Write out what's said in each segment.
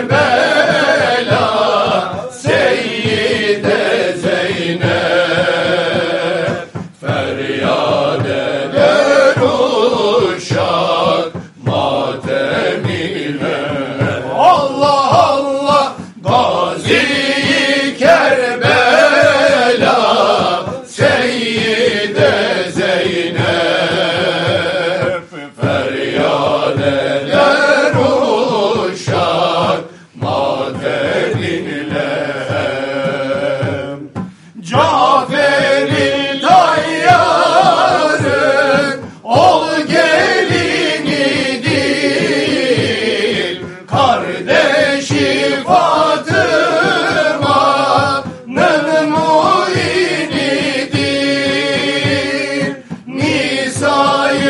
Amen.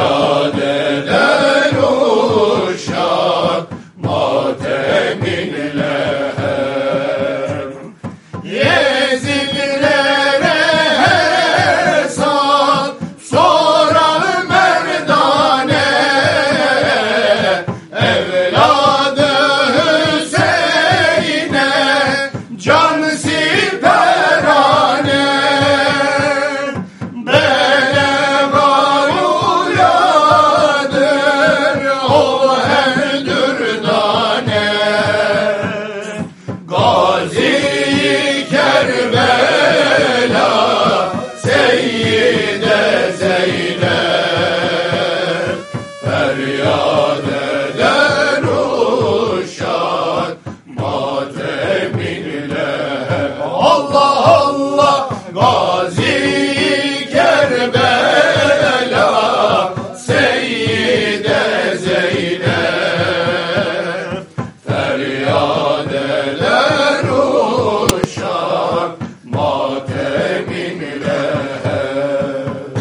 feryat eder uşak mateminle her. Yezidlere sat sorar merdane God.